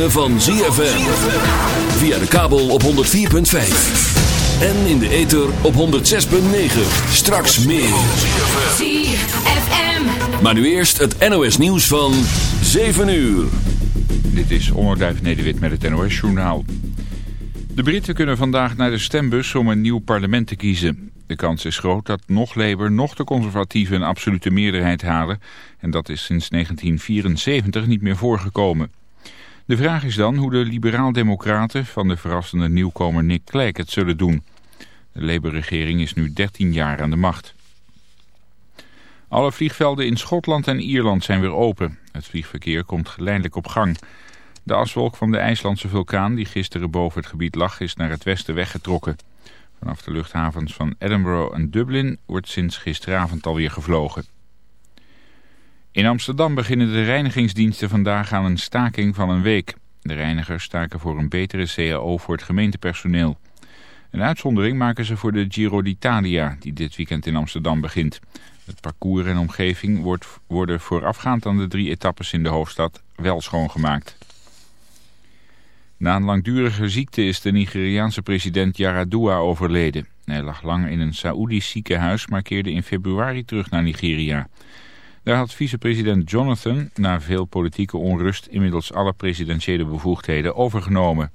ritme van ZFM. Via de kabel op 104.5. En in de ether op 106.9. Straks meer. ZFM. Maar nu eerst het NOS nieuws van 7 uur. Dit is Onderduif Nederwit met het NOS Journaal. De Britten kunnen vandaag naar de stembus om een nieuw parlement te kiezen. De kans is groot dat nog Labour nog de conservatieven een absolute meerderheid halen. En dat is sinds 1974 niet meer voorgekomen. De vraag is dan hoe de liberaal-democraten van de verrassende nieuwkomer Nick Clegg het zullen doen. De Labour-regering is nu 13 jaar aan de macht. Alle vliegvelden in Schotland en Ierland zijn weer open. Het vliegverkeer komt geleidelijk op gang. De aswolk van de IJslandse vulkaan die gisteren boven het gebied lag is naar het westen weggetrokken. Vanaf de luchthavens van Edinburgh en Dublin wordt sinds gisteravond alweer gevlogen. In Amsterdam beginnen de reinigingsdiensten vandaag aan een staking van een week. De reinigers staken voor een betere CAO voor het gemeentepersoneel. Een uitzondering maken ze voor de Giro d'Italia, die dit weekend in Amsterdam begint. Het parcours en omgeving wordt, worden voorafgaand aan de drie etappes in de hoofdstad wel schoongemaakt. Na een langdurige ziekte is de Nigeriaanse president Yaradua overleden. Hij lag lang in een Saoedisch ziekenhuis, maar keerde in februari terug naar Nigeria. Daar had vicepresident Jonathan, na veel politieke onrust, inmiddels alle presidentiële bevoegdheden overgenomen.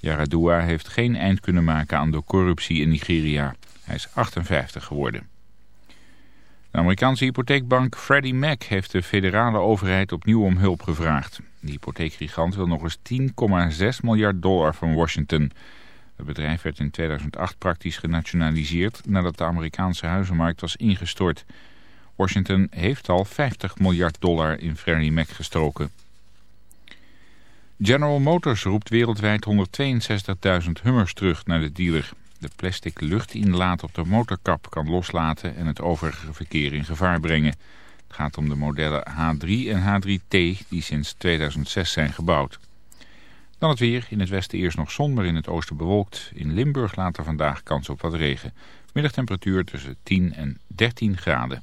Yaradua heeft geen eind kunnen maken aan de corruptie in Nigeria. Hij is 58 geworden. De Amerikaanse hypotheekbank Freddie Mac heeft de federale overheid opnieuw om hulp gevraagd. De hypotheekgigant wil nog eens 10,6 miljard dollar van Washington. Het bedrijf werd in 2008 praktisch genationaliseerd nadat de Amerikaanse huizenmarkt was ingestort. Washington heeft al 50 miljard dollar in Freddie Mac gestoken. General Motors roept wereldwijd 162.000 Hummers terug naar de dealer. De plastic luchtinlaat op de motorkap kan loslaten en het overige verkeer in gevaar brengen. Het gaat om de modellen H3 en H3T die sinds 2006 zijn gebouwd. Dan het weer. In het westen eerst nog zon, maar in het oosten bewolkt. In Limburg later vandaag kans op wat regen. Middagtemperatuur tussen 10 en 13 graden.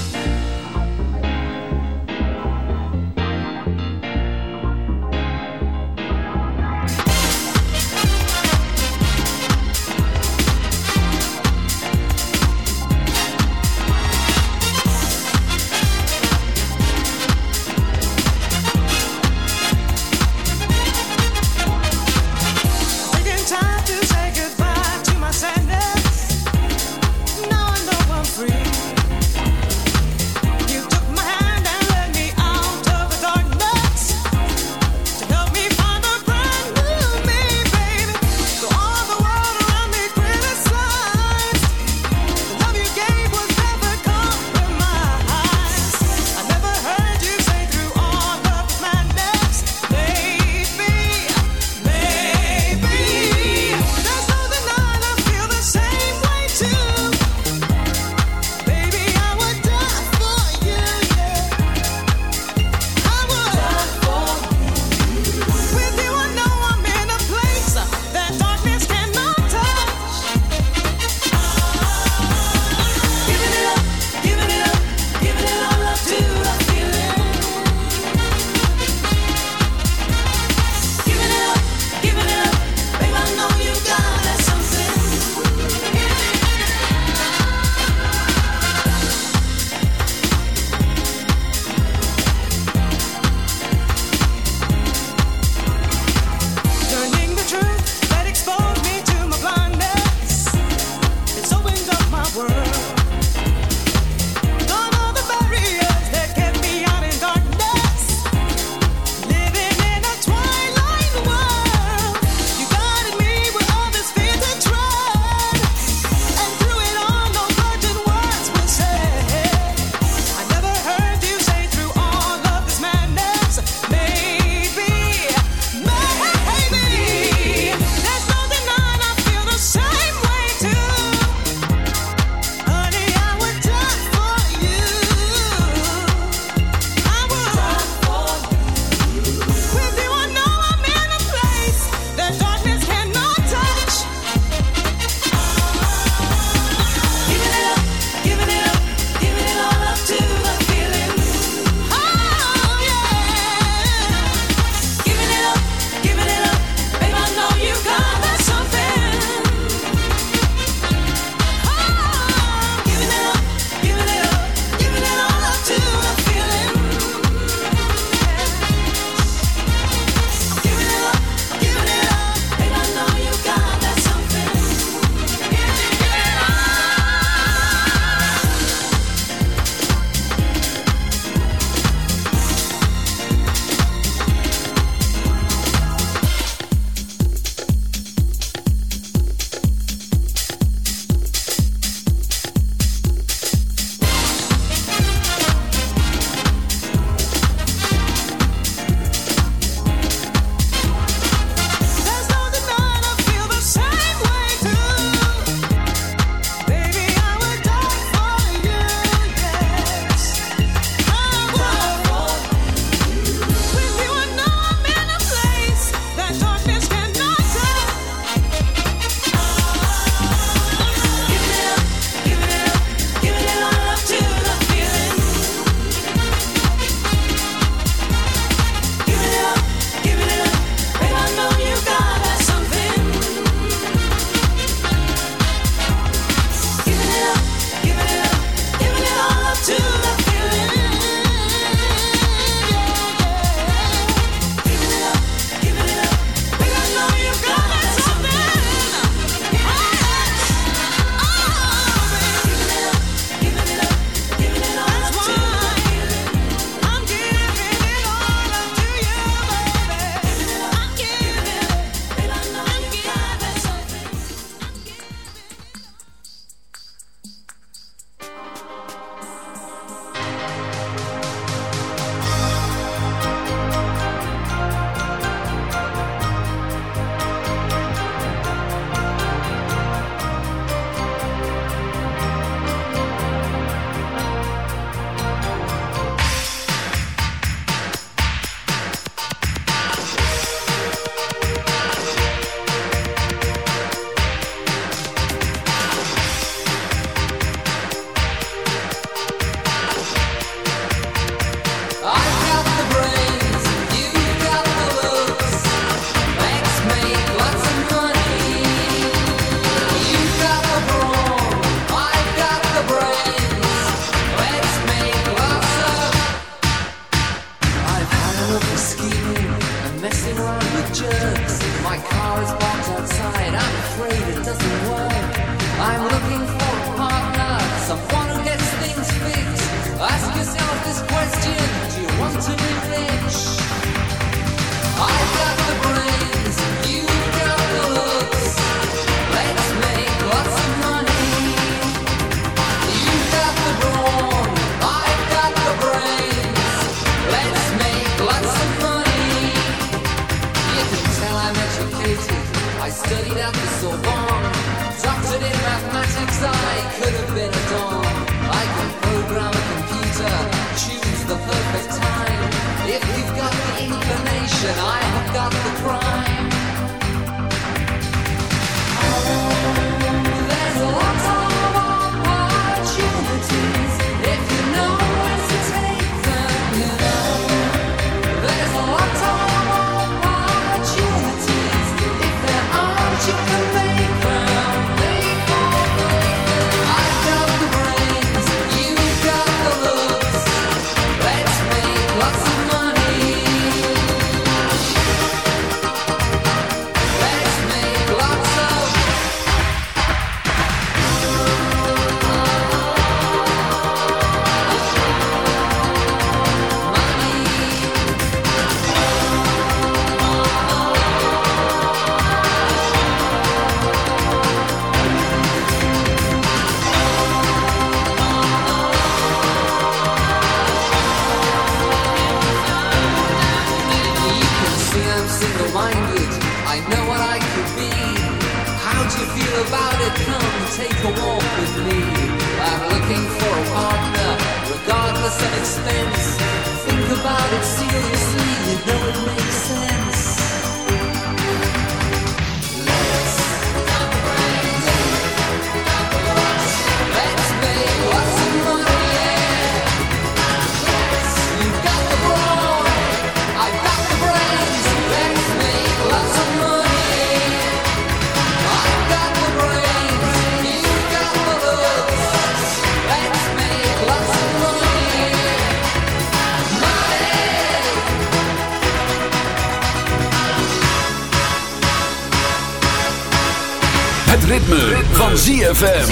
Het ritme, ritme. van ZFM.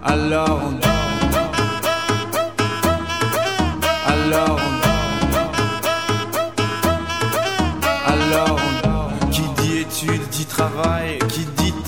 Alors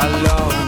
alone.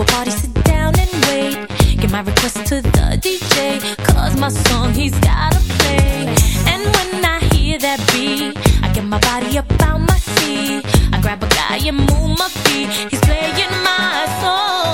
a party, sit down and wait. Get my request to the DJ, cause my song he's gotta play. And when I hear that beat, I get my body up out my seat. I grab a guy and move my feet, he's playing my song.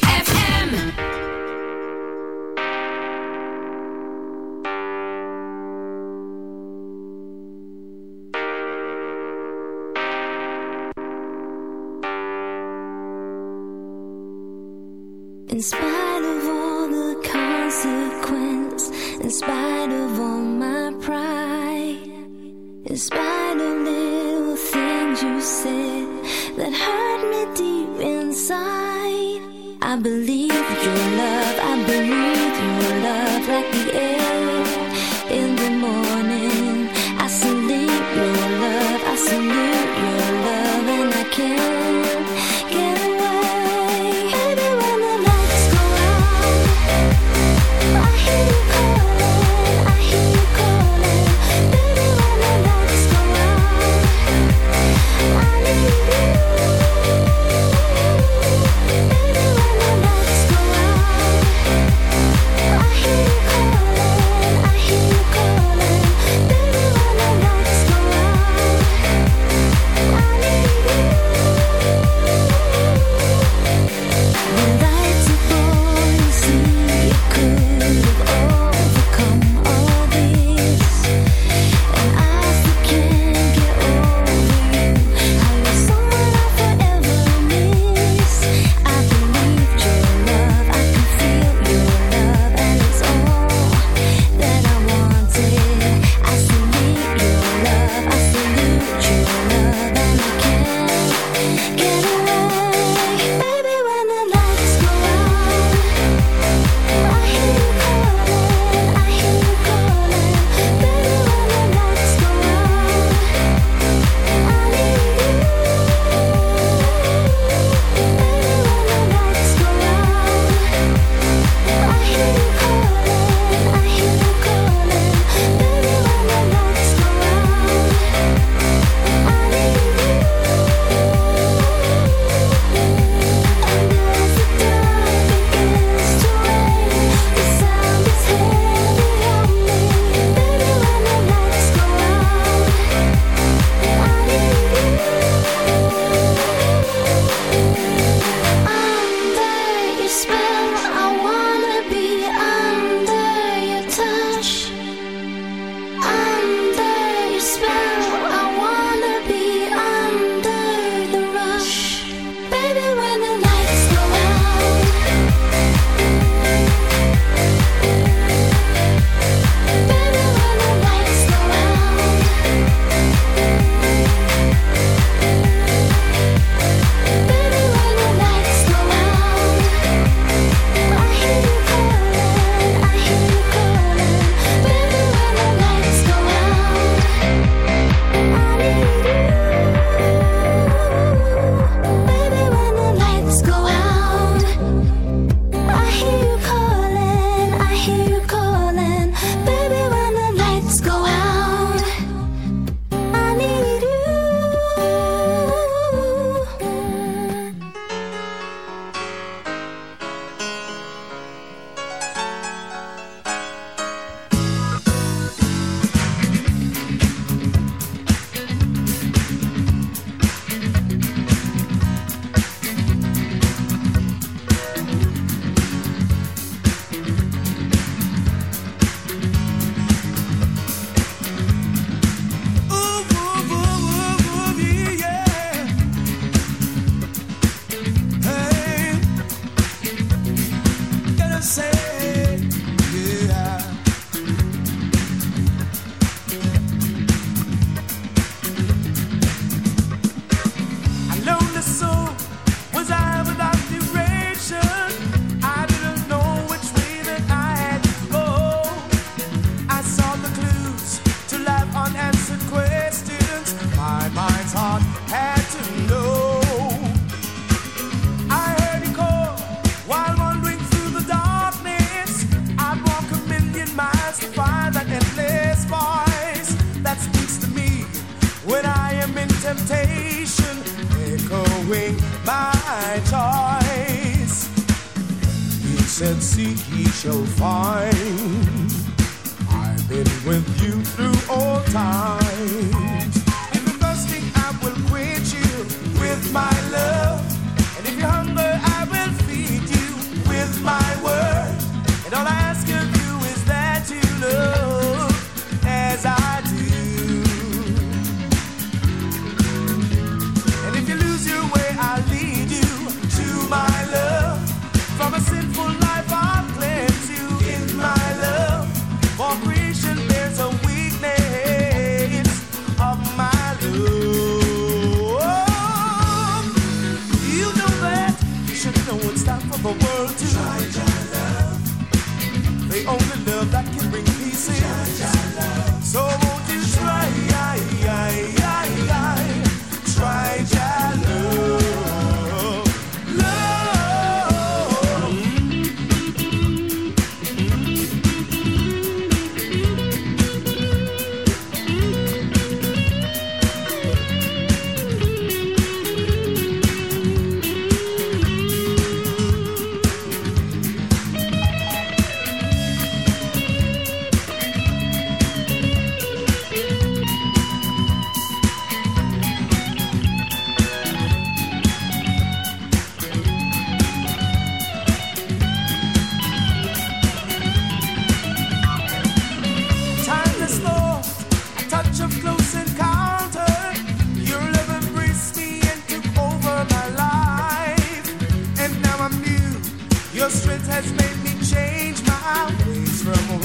said, Seek, ye shall find. I've been with you through all times. In the thirsting, I will quench you with my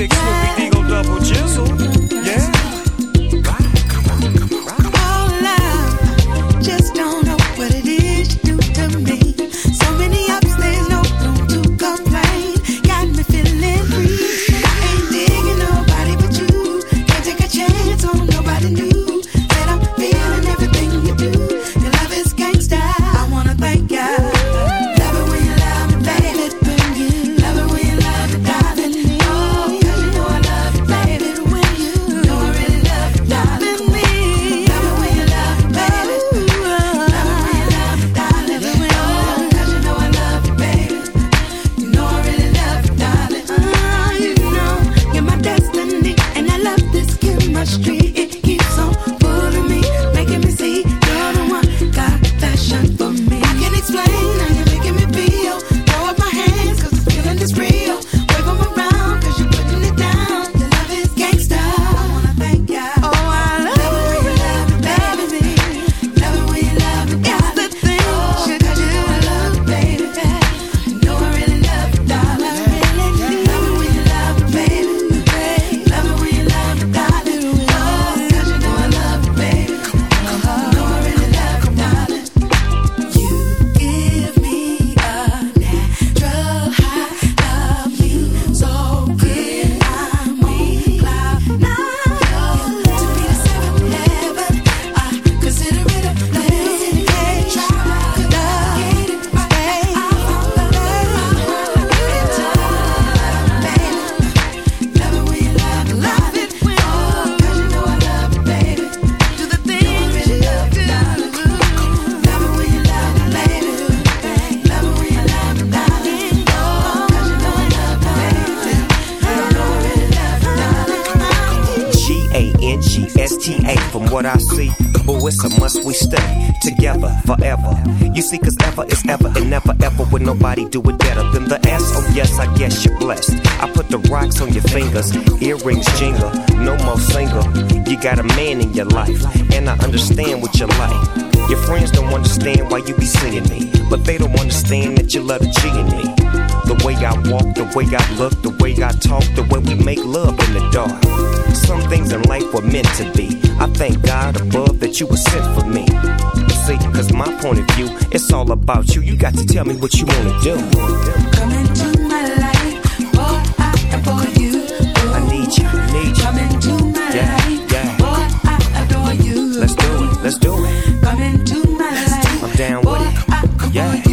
Ik Snoopy Deagle double chisel. earrings jingle, no more single. You got a man in your life, and I understand what you like. Your friends don't understand why you be singin' me, but they don't understand that you love cheating me. The way I walk, the way I look, the way I talk, the way we make love in the dark. Some things in life were meant to be. I thank God above that you were sent for me. See, cause my point of view, it's all about you. You got to tell me what you wanna do. Let's do it. Come into my life. I'm down Boy, with it. I, yeah.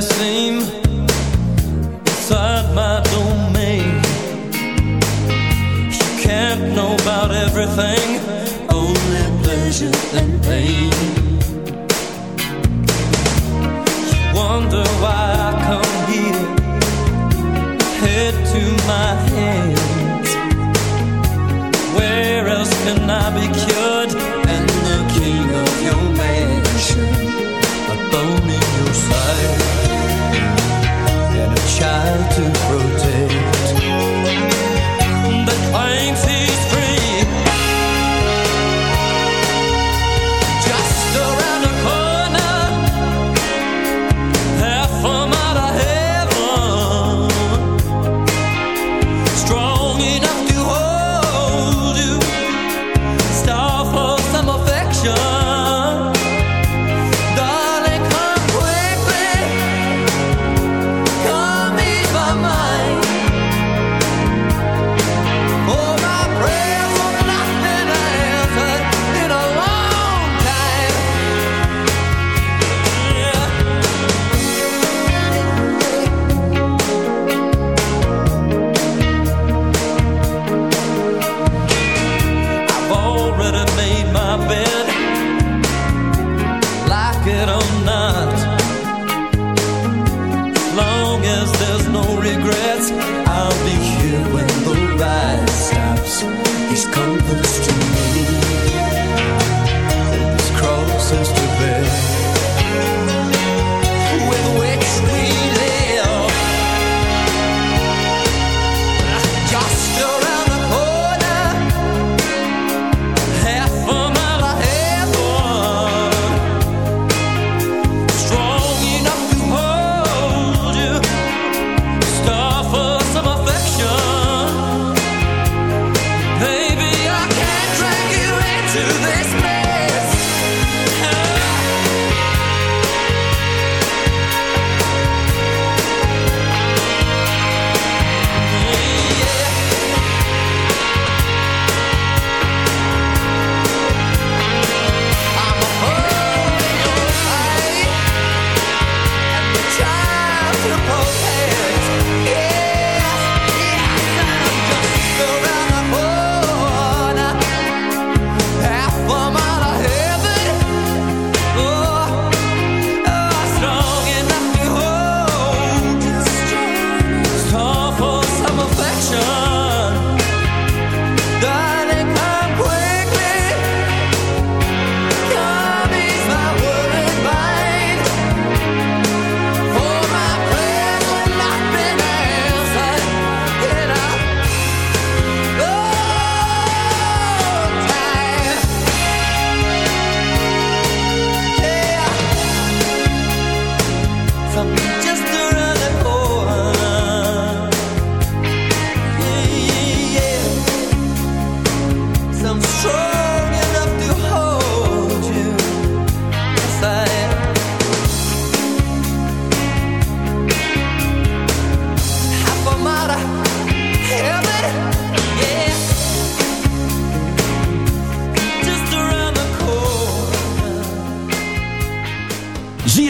seem inside my domain. You can't know about everything. for the street.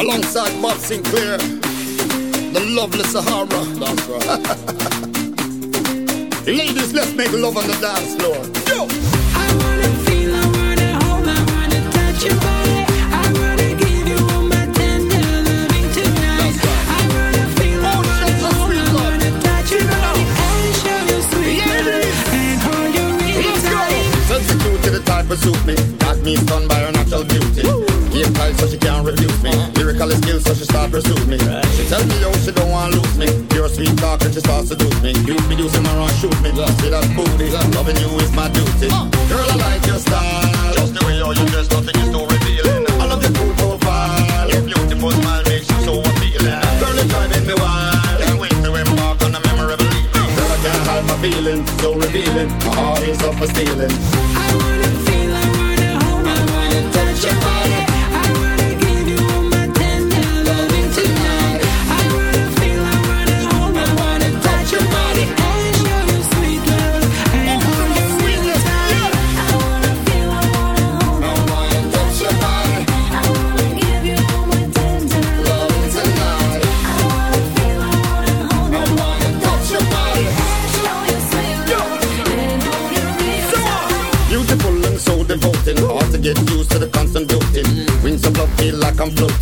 alongside Bob Sinclair, the lovely Sahara. That's right. Ladies, let's make love on the dance floor. Yo! Pursue me. Got me stunned by her natural beauty. Game tight so she can't refuse me. Lyrical skills so she start pursuing me. She tell me yo she don't want lose me. Pure sweet talk and she starts seduce me. You be using my on shoot me. See that booty. Loving you is my duty. Girl I like your style. Just the way how you dress, nothing is too revealing. I love your cool profile. Your beautiful smile makes you so appealing. Girl it's driving me wild. Can't wait to embark on a memorable evening. Girl I can't hide my feelings, so revealing. My heart is up for stealing.